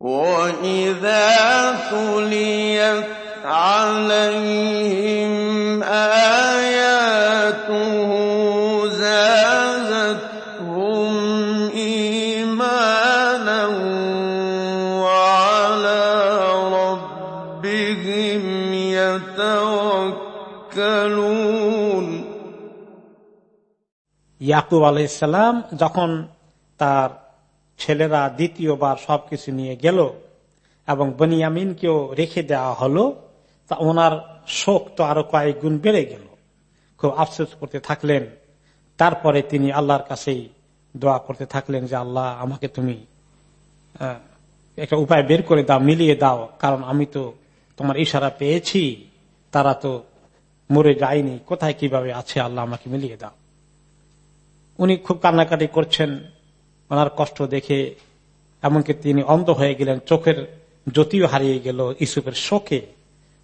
وَإِذَا تُلِيَتْ عَلَيْهِمْ آيَاتُهُ زَادَتْهُمْ إِيمَانًا وَعَلَىٰ رَبِّهِمْ يَتَوَكَّلُونَ ইয়াকুব আলাইসাল্লাম যখন তার ছেলেরা দ্বিতীয়বার সবকিছু নিয়ে গেল এবং বনিয়ামিনকেও রেখে দেওয়া হলো, তা ওনার শোক তো আরও কয়েক গুণ বেড়ে গেল। খুব আফসোস করতে থাকলেন। তারপরে তিনি আল্লাহর কাছেই দোয়া করতে থাকলেন যে, আল্লাহ, আমাকে তুমি একটা উপায় বের করে দাও, মিলিয়ে দাও, কারণ আমি তো তোমার ইশারা পেয়েছি, তারা তো মরে যায়নি, কোথায় কীভাবে আছে, আল্লাহ আমাকে মিলিয়ে দাও। উনি খুব কান্নাকাটি করছেন। ওনার কষ্ট দেখে, এমনকি তিনি অন্ধ হয়ে গেলেন, চোখের জ্যোতিও হারিয়ে গেল ইসুফের শোকে।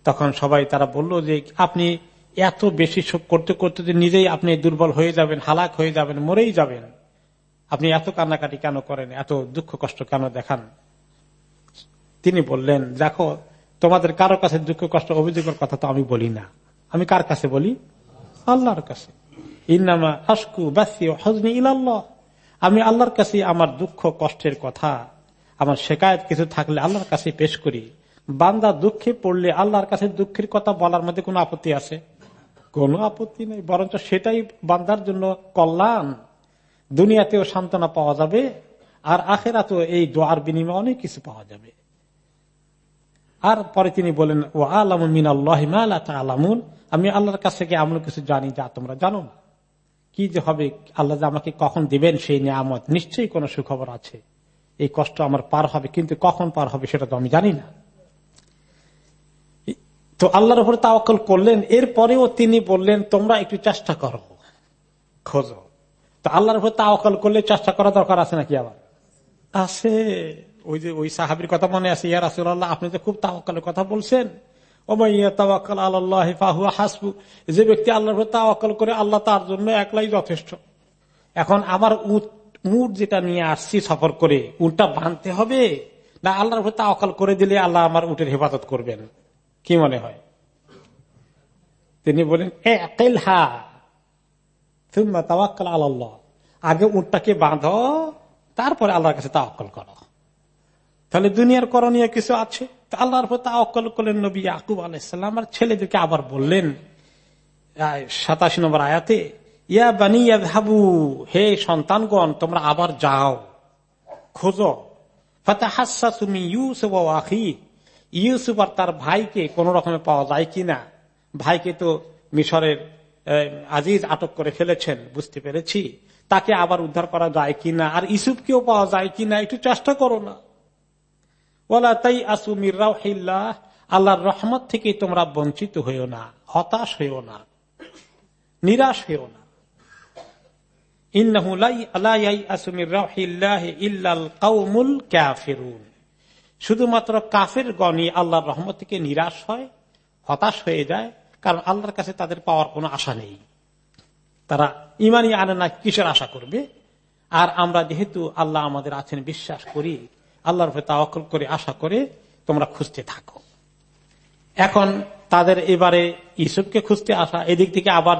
তখন সবাই তারা বলল যে, আপনি এত বেশি শোক করতে করতে যে নিজেই আপনি দুর্বল হয়ে যাবেন, হালাক হয়ে যাবেন, মরেই যাবেন। আপনি এত কান্নাকাটি কেন করেন, এত দুঃখ কষ্ট কেন দেখান? তিনি বললেন, দেখো, তোমাদের কারও কাছে দুঃখ কষ্ট, অভিযোগের কথা তো আমি বলি না। আমি কার কাছে বলি? আল্লাহর কাছে। ইন্নামা আসকু বাসি হজনি ইলাল্লাহ। আমি আল্লাহর কাছে আমার দুঃখ, কষ্টের কথা, আমার শেখায়ত কিছু থাকলে আল্লাহর কাছে পেশ করি। বান্দা দুঃখে পড়লে আল্লাহর কাছে দুঃখের কথা বলার মধ্যে কোনো আপত্তি আছে? কোনো আপত্তি নেই, বরঞ্চ সেটাই বান্দার জন্য কল্যাণ। দুনিয়াতেও সান্ত্বনা পাওয়া যাবে, আর আখেরাতেও এই দোয়ার বিনিময়ে অনেক কিছু পাওয়া যাবে। আর পরে তিনি বলেন ও আলম মিন আল্লাহ আলামুন আমি আল্লাহর কাছ থেকে এমন কিছু জানি যা তোমরা জানো না। কি যে হবে, আল্লাহ আমাকে কখন দিবেন সেই নিয়ামত, নিশ্চয়ই কোনো সুখবর আছে। এই কষ্ট আমার পার হবে, কিন্তু কখন পার হবে সেটা তো আমি জানি না। তো আল্লাহর উপরে তাওয়াক্কল করলেন, এরপরেও তিনি বললেন, তোমরা একটু চেষ্টা করো। খোঁজো। তো আল্লাহর উপরে তাওয়াক্কল করলে চেষ্টা করা দরকার আছে নাকি আবার? আছে। ওই যে ওই সাহাবির কথা মনে আছে, ইয়া রাসুল্লাহ আপনি তো খুব তাওয়াক্কালের কথা বলছেন। যে ব্যক্তি আল্লাহর তাওয়াক্কল করে, আল্লাহ তার জন্য একলাই যথেষ্ট। এখন আমার উট উট যেটা নিয়ে আসছি সফর করে, উটটা বাঁধতে হবে? না আল্লাহর উপর তাওয়াক্কল করে দিলে আল্লাহ আমার উটের হেফাজত করবেন? কি মনে হয়? তিনি বলেন হা তাওয়াক্কাল আল্লাহ আগে উটটাকে বাঁধো, তারপরে আল্লাহর কাছে তাওয়াক্কল করো। তাহলে দুনিয়ার করণীয় কিছু আছে? আল্লাহর তা অকল করলেন নবী আকুব আলাইসাল্লাম আর ছেলেদেরকে আবার বললেন সাতাশি নম্বর আয়াতে, ইয়া বানিয়া ভাবু হে সন্তানগণ, তোমরা আবার যাও, খোঁজো। তুমি ইউসুফ আর তার ভাইকে কোন রকমে পাওয়া যায় কিনা? ভাইকে তো মিশরের আজিজ আটক করে ফেলেছেন, বুঝতে পেরেছি। তাকে আবার উদ্ধার করা যায় কিনা? আর ইসুফকেও পাওয়া যায় কিনা? একটু চেষ্টা করো না। ওলা তাই আসুমির আল্লাহর রহমত থেকে তোমরা বঞ্চিত হইও না, হতাশ হইও না, নিরাশ হইও না। শুধুমাত্র কাফের গণি আল্লাহর রহমত থেকে নিরাশ হয়, হতাশ হয়ে যায়, কারণ আল্লাহর কাছে তাদের পাওয়ার কোনো আশা নেই। তারা ইমানই আনে না, কিসের আশা করবে? আর আমরা যেহেতু আল্লাহ আমাদের আছেন, বিশ্বাস করি আল্লাহর উপরে করে, আশা করে তোমরা খুঁজতে থাকো। এখন তাদের এবারে ইসুফকে খুঁজতে আসা, এদিক থেকে আবার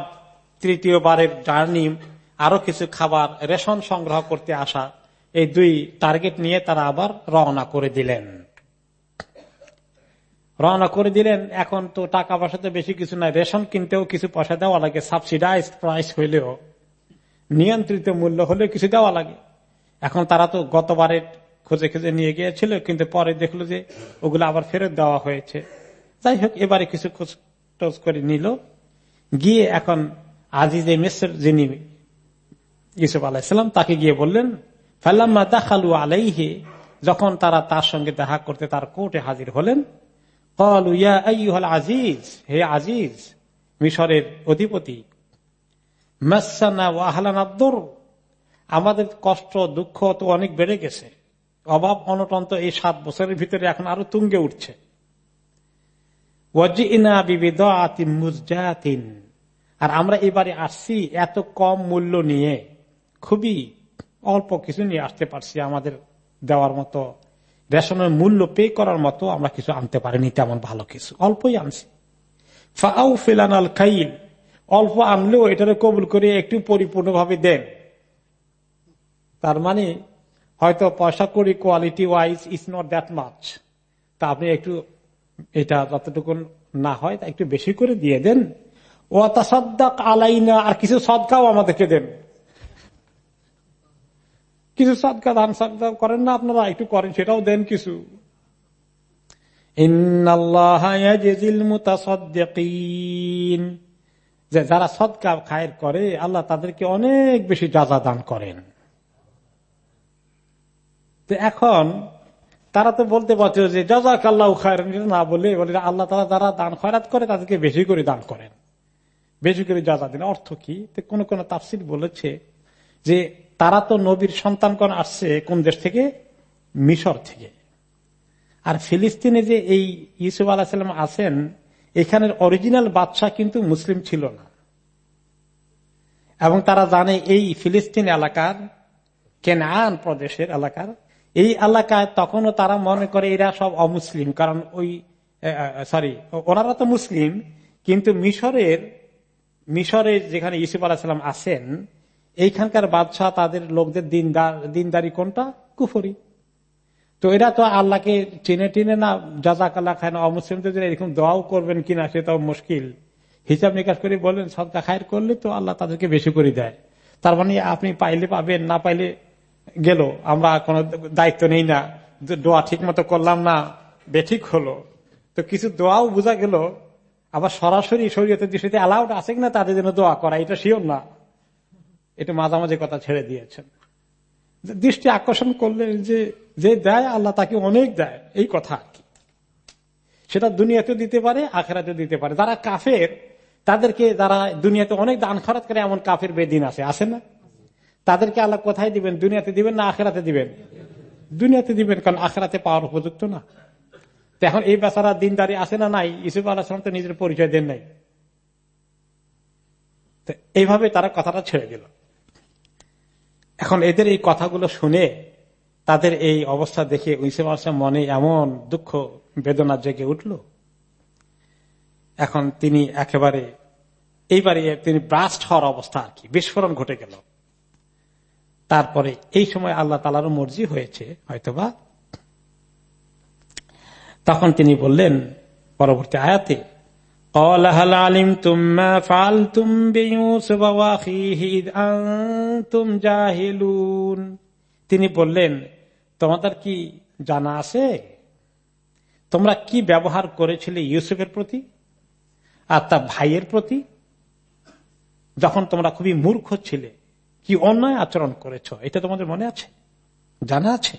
তৃতীয়বারের জার্নি, আরও কিছু খাবার, রেশন সংগ্রহ করতে আসা, এই দুই টার্গেট নিয়ে তারা আবার রওনা করে দিলেন। রওনা করে দিলেন, এখন তো টাকা পয়সাতে বেশি কিছু নাই, রেশন কিনতেও কিছু পয়সা দেওয়া লাগে সাবসিডাইজ প্রাইস হইলেও, নিয়ন্ত্রিত মূল্য হলেও কিছু দেওয়া লাগে। এখন তারা তো গতবারের খুঁজে খুঁজে নিয়ে গিয়েছিল, কিন্তু পরে দেখল যে ওগুলো আবার ফেরত দেওয়া হয়েছে। যাই হোক, এবারে কিছু খোঁজ টোজ করে নিল। গিয়ে এখন আজিজে মেসর, যিনি ইসুফ আলাহিসাম তাকে গিয়ে বললেন ফাল্লাম্মা দাখালু আলাইহে, যখন তারা তার সঙ্গে দেখা করতে তার কোর্টে হাজির হলেন আজিজ, হে আজিজ, মিশরের অধিপতি আমাদের কষ্ট, দুঃখ তো অনেক বেড়ে গেছে। অভাব অনটন তো এই সাত বছরের ভিতরে এখন আরও তুঙ্গে উঠছে। আর আমরা এবারে আসছি এত কম মূল্য নিয়ে, খুবই অল্প কিছু নিয়ে আসতে পারছি আমাদের দেওয়ার মতো, রেশনের মূল্য পে করার মতো আমরা কিছু আনতে পারিনি তেমন ভালো কিছু। অল্পই আনছি। ফাউ ফেলান আল খাইল। অল্প আনলেও এটারে কবুল করে একটু পরিপূর্ণভাবে দেন। তার মানে হয়তো পয়সা করি quality wise is not that much তা আপনি একটু এটা যতটুকু না হয় তা একটু বেশি করে দিয়ে দেন। ও তা সদ্দাক আলাইনা, আর কিছু সদকাও আমাদেরকে দেন। কিছু সদকা দান সদকা করেন না আপনারা, একটু করেন, সেটাও দেন কিছু। যে যারা সদকা খায়ের করে, আল্লাহ তাদেরকে অনেক বেশি যাজা দান করেন। এখন তারা তো বলতে পারছে যে জাজাক আল্লাহ খায়ের না বলে বলে আল্লাহ তারা যারা দান খয়রাত করে তাদেরকে বেশি করে দান করেন। বেশি করে যাজা দিন। অর্থ কি? কোন কোন তাফসির বলেছে যে তারা তো নবীর সন্তানগণ আসছে কোন দেশ থেকে? মিশর থেকে। আর ফিলিস্তিনে যে এই ইসুফ আলাহিসাল্লাম আছেন, এখানের অরিজিনাল বাদশাহ কিন্তু মুসলিম ছিল না। এবং তারা জানে এই ফিলিস্তিন এলাকার কেনান প্রদেশের এলাকার এই এলাকায় তখনও তারা মনে করে এরা সব অমুসলিম, কারণ ওই সরি ওনারা তো মুসলিম, কিন্তু মিশরের, মিশরে যেখানে ইসুফ আলাহিসাল্লাম আছেন, এইখানকার বাদশাহ তাদের লোকদের দিনদারি কোনটা? কুফরি। তো এরা তো আল্লাহকে চিনে টিনে না জাজাক আল্লাহ খায় না, অমুসলিমদের জন্য এরকম দোয়াও করবেন কিনা সেটাও মুশকিল। হিসাব নিকাশ করে বললেন সদকা খায়ের করলে তো আল্লাহ তাদেরকে বেশি করে দেয়। তার মানে আপনি পাইলে পাবেন, না পাইলে গেল। আমরা কোনো দায়িত্ব নেই না। দোয়া ঠিক মতো করলাম না, বেঠিক হলো। তো কিছু দোয়াও বোঝা গেল। আবার সরাসরি শরীয়তের দৃষ্টিতে অ্যালাউড আছে কিনা তাদের জন্য দোয়া করা, এটা শিওর না। এটা মাঝামাঝি কথা ছেড়ে দিয়েছেন। দৃষ্টি আকর্ষণ করলেন যে যে দেয় আল্লাহ তাকে অনেক দেয়, এই কথা আর কি। সেটা দুনিয়াতে দিতে পারে আখেরাতে দিতে পারে। যারা কাফের, তাদেরকে যারা দুনিয়াতে অনেক দান খরচ করে, এমন কাফের বেদিন আছে আছে না? তাদেরকে আল্লাহ কোথায় দিবেন? দুনিয়াতে দিবেন না আখেরাতে দিবেন? দুনিয়াতে দিবেন, কারণ আখেরাতে পাওয়ার উপযুক্ত না। এখন এই বেচারা দিনদারি আছে না নাই? ইসুফ আল্লাহ তো নিজের পরিচয় দেন নাই। এইভাবে তারা কথাটা ছেড়ে দিল। এখন এদের এই কথাগুলো শুনে তাদের এই অবস্থা দেখে ইসুফ আসলাম মনে এমন দুঃখ, বেদনা জেগে উঠল। এখন তিনি একেবারে, এইবারে তিনি ব্রাস্ট হওয়ার অবস্থা আর কি, বিস্ফোরণ ঘটে গেল। তারপরে এই সময় আল্লাহ তালারও মর্জি হয়েছে, হয়তোবা। তখন তিনি বললেন, পরবর্তী আয়াতে তিনি বললেন, তোমাদের কি জানা আছে? তোমরা কি ব্যবহার করেছিলে ইউসুফের প্রতি আর তার ভাইয়ের প্রতি? যখন তোমরা খুবই মূর্খ ছিলে কি অন্যায় আচরণ করেছ? এটা তোমাদের মনে আছে? জানা আছে?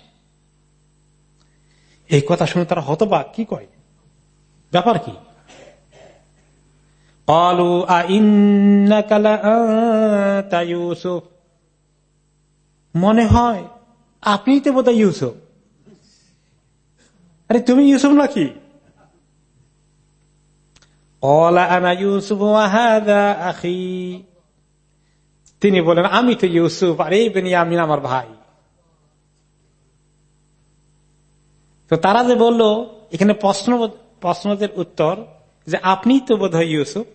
এই কথা শুনে তারা হতবাক। কি কয়? ব্যাপার কি? মনে হয় আপনি তো বোধ ইউসুফ। আরে তুমি ইউসুফ নাকি? অলা আনা ইউসুফ আখি। তিনি বলেন, আমি তো ইউসুফ আর এই বেনিয়ামিন আমার ভাই। তো তারা যে বলল, এখানে প্রশ্ন, প্রশ্নদের উত্তর যে আপনি তো বোধ ইউসুফ,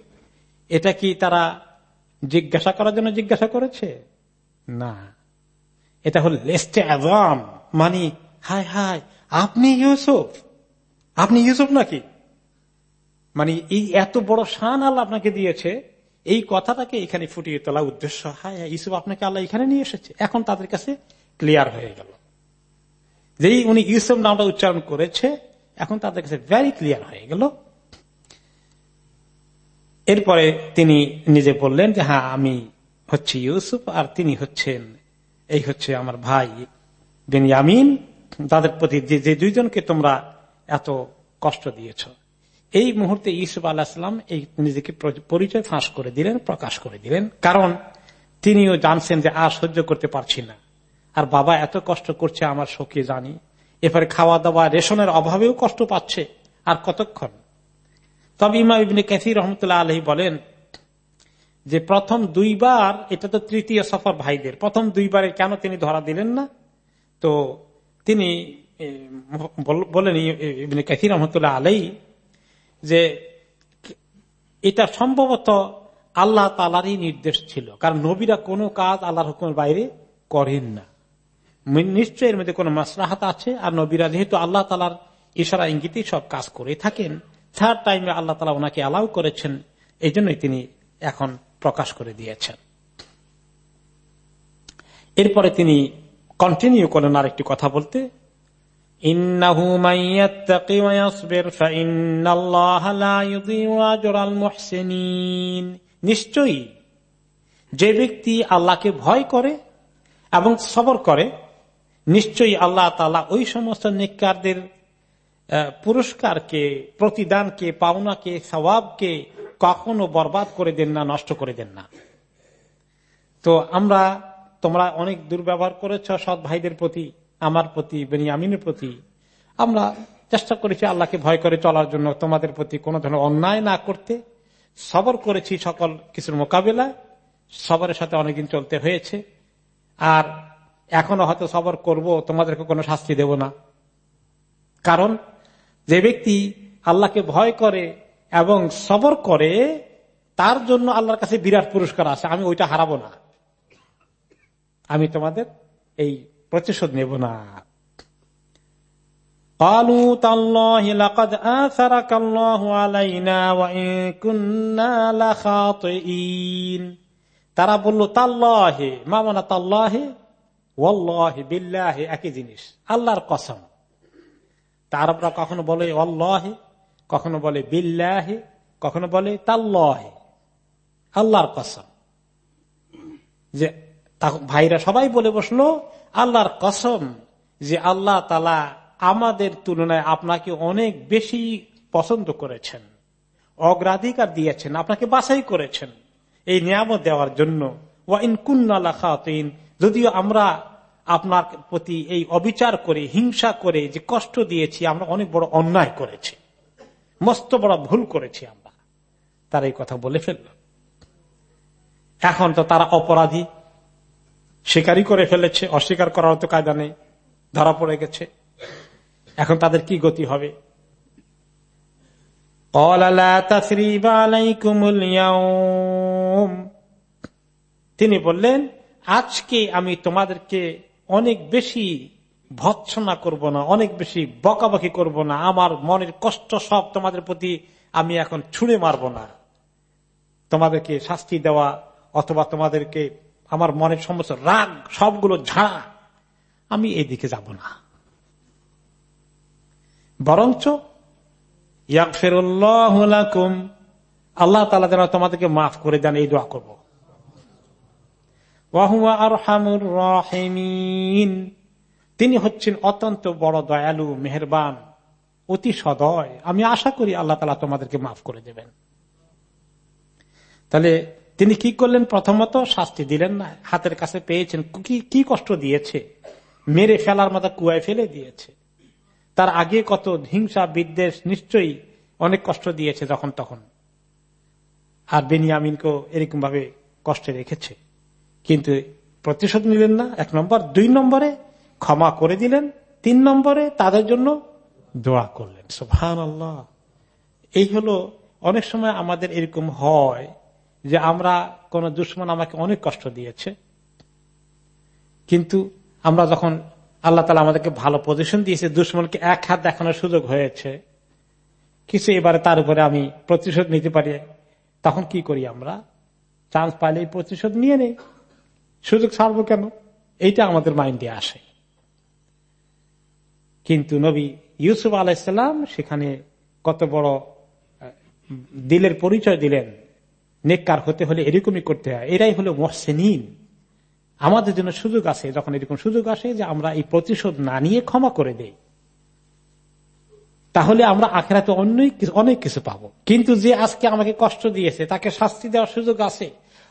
এটা কি তারা জিজ্ঞাসা করার জন্য জিজ্ঞাসা করেছে? না। এটা হল মানে হাই হাই আপনি ইউসুফ? আপনি ইউসুফ নাকি? মানে এই এত বড় শান আল্লাহ আপনাকে দিয়েছে এই কথাটাকে এখানে ফুটিয়ে তোলা উদ্দেশ্য, হায় ইউসুফ আপনাকে আল্লাহ এখানে নিয়ে এসেছে। এখন তাদের কাছে ক্লিয়ার হয়ে গেল। যেই উনি ইউসুফ নামটা উচ্চারণ করেছে, এখন তাদের কাছে ভেরি ক্লিয়ার হয়ে গেল। এরপরে তিনি নিজে বললেন যে হ্যাঁ আমি হচ্ছি ইউসুফ আর তিনি হচ্ছেন, এই হচ্ছে আমার ভাই বেনিয়ামিন। তাদের প্রতি যে দুইজনকে তোমরা এত কষ্ট দিয়েছ এই মুহূর্তে ইসুফ আল্লাহাম এই নিজেকে পরিচয় ফাঁস করে দিলেন, প্রকাশ করে দিলেন। কারণ তিনিও জানছেন যে আর সহ্য করতে পারছি না। আর বাবা এত কষ্ট করছে আমার শোকে জানি। এরপরে খাওয়া দাওয়া রেশনের অভাবেও কষ্ট পাচ্ছে। আর কতক্ষণ? তবে ইমা ইবিনী ক্যাথি রহমতুল্লাহ আলহী বলেন যে প্রথম দুইবার, এটা তো তৃতীয় সফর ভাইদের, প্রথম দুইবারে কেন তিনি ধরা দিলেন না? তো তিনি বলেন ইবনে কাসির রহমতুল্লাহ আলাই যে এটা সম্ভবত আল্লাহ তালারই নির্দেশ ছিল। কারণ নবীরা কোনো কাজ আল্লাহর হুকুমের বাইরে করেন না। নিশ্চয় এর মধ্যে কোন মাসরাহাত আছে, আর নবীরা যেহেতু আল্লাহ তালার ইশারা ইঙ্গিতেই সব কাজ করে থাকেন থার্ড টাইমে আল্লাহ তালা ওনাকে অ্যালাউ করেছেন এই জন্যই তিনি এখন প্রকাশ করে দিয়েছেন। এরপরে তিনি কন্টিনিউ করেন আর একটি কথা বলতে নিশ্চয়ই যে ব্যক্তি আল্লাহকে ভয় করে এবং সবর করে, নিশ্চয়ই আল্লাহ তালা ওই সমস্ত নিকারদের পুরস্কারকে, প্রতিদানকে, পাওনাকে সবাবকে কখনো বরবাদ করে দেন না, নষ্ট করে দেন না। তো আমরা, তোমরা অনেক দুর্ব্যবহার করেছ সৎ ভাইদের প্রতি। আমার প্রতি, বেনিয়ামিনের প্রতি। আমরা চেষ্টা করেছি আল্লাহকে ভয় করে চলার জন্য তোমাদের প্রতি কোন ধরনের অন্যায় না করতে। সবর করেছি সকল কিছুর মোকাবেলায়। সবরের সাথে অনেকদিন চলতে হয়েছে। আর এখনও হয়তো সবর করব, তোমাদেরকে কোনো শাস্তি দেব না। কারণ যে ব্যক্তি আল্লাহকে ভয় করে এবং সবর করে, তার জন্য আল্লাহর কাছে বিরাট পুরস্কার আছে। আমি ওইটা হারাবো না। আমি তোমাদের এই প্রতিশোধ নেব না। তারা তাল্লাহে মামানা তাল্লাহে বিল্লাহে, একই জিনিস, আল্লাহর কসম। তারপরা কখনো বলে অল্লাহে কখনো বলে, বিল্লাহে, কখনো বলে, তাল্লাহে, আল্লাহর কসম। যে ভাইরা সবাই বলে বসল আল্লাহর কসম যে আল্লাহ তালা আমাদের তুলনায় আপনাকে অনেক বেশি পছন্দ করেছেন, অগ্রাধিকার দিয়েছেন, আপনাকে বাছাই করেছেন। এই নিয়ামত দেওয়ার জন্য যদিও আমরা আপনার প্রতি এই অবিচার করে, হিংসা করে যে কষ্ট দিয়েছি, আমরা অনেক বড় অন্যায় করেছি। মস্ত বড় ভুল করেছি আমরা। তার এই কথা বলে ফেলল। এখন তো তারা অপরাধী। স্বীকারই করে ফেলেছে অস্বীকার করার তো কায়দা নেই ধরা পড়ে গেছে। এখন তাদের কি গতি হবে? তিনি বললেন আজকে আমি তোমাদেরকে অনেক বেশি ভৎসনা করব না অনেক বেশি বকাবকি করব না আমার মনের কষ্ট সব তোমাদের প্রতি আমি এখন ছুঁড়ে মারব না। তোমাদেরকে শাস্তি দেওয়া অথবা তোমাদেরকে আমার মনের সমস্ত রাগ, সবগুলো ঝাড়া আমি এদিকে যাব না। বরঞ্চ আল্লাহ তালা যেন তোমাদেরকে মাফ করে দেন, এই দোয়া করব। তিনি হচ্ছেন অত্যন্ত বড় দয়ালু, মেহরবান, অতি সদয়। আমি আশা করি আল্লাহ তালা তোমাদেরকে মাফ করে দেবেন। তাহলে তিনি কি করলেন? প্রথমত শাস্তি দিলেন না। হাতের কাছে পেয়েছেন। কি কষ্ট দিয়েছে? মেরে ফেলার মতো কুয়ায় ফেলে দিয়েছে। তার আগে কত হিংসা, বিদ্বেষ, নিশ্চয়ই অনেক কষ্ট দিয়েছে যখন তখন। আর বেনিয়ামিনকেও এরকম ভাবে কষ্টে রেখেছে। কিন্তু প্রতিশোধ নিলেন না। এক নম্বর। দুই নম্বরে ক্ষমা করে দিলেন। তিন নম্বরে তাদের জন্য দোয়া করলেন। সুহান আল্লাহ এই হলো, অনেক সময় আমাদের এরকম হয় যে আমরা কোন দুশ্মন আমাকে অনেক কষ্ট দিয়েছে। কিন্তু আমরা যখন আল্লাহ তালা আমাদেরকে ভালো পজিশন দিয়েছে, দুশ্মনকে এক হাত দেখানোর সুযোগ হয়েছে, কিছু এবারে তার উপরে আমি প্রতিশোধ নিতে পারি, তখন কি করি আমরা? চান্স পাইলে প্রতিশোধ নিয়ে নেই। সুযোগ ছাড়বো কেন? এইটা আমাদের মাইন্ডে আসে। কিন্তু নবী ইউসুফ আলাইসাল্লাম সেখানে কত বড় দিলের পরিচয় দিলেন। নেককার হতে হলে এরকমই করতে হয়। এরাই হলো মহসেনিন। আমাদের জন্য সুযোগ আছে, যখন এরকম সুযোগ আসে যে আমরা এই প্রতিশোধ না নিয়ে ক্ষমা করে দেই, তাহলে আমরা আখেরাতে অনেক কিছু পাবো। কিন্তু যে আজকে আমাকে কষ্ট দিয়েছে, তাকে শাস্তি দেওয়ার সুযোগ আছে।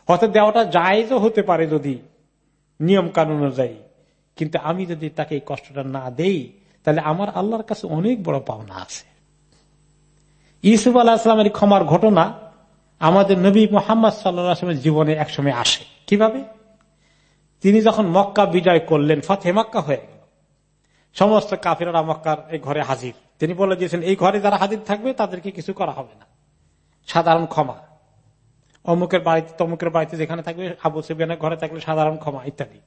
হয়তো দেওয়াটা জায়জও হতে পারে যদি নিয়ম কানুন অনুযায়ী। কিন্তু আমি যদি তাকে এই কষ্টটা না দেই, তাহলে আমার আল্লাহর কাছে অনেক বড় পাওনা আছে। ইসুফ আল্লাহামের ক্ষমার ঘটনা আমাদের নবী মোহাম্মদ সাল্লামের জীবনে একসময় আসে। কীভাবে? তিনি যখন মক্কা বিজয় করলেন ফতে মক্কা হয়ে গেল। সমস্ত কাফিরা মক্কার এই ঘরে হাজির। তিনি বলে দিয়েছেন, এই ঘরে যারা হাজির থাকবে, তাদেরকে কিছু করা হবে না। সাধারণ ক্ষমা। অমুকের বাড়িতে, তমুকের বাড়িতে যেখানে থাকবে, আবু সিবিয়ানের ঘরে থাকলে সাধারণ ক্ষমা, ইত্যাদি।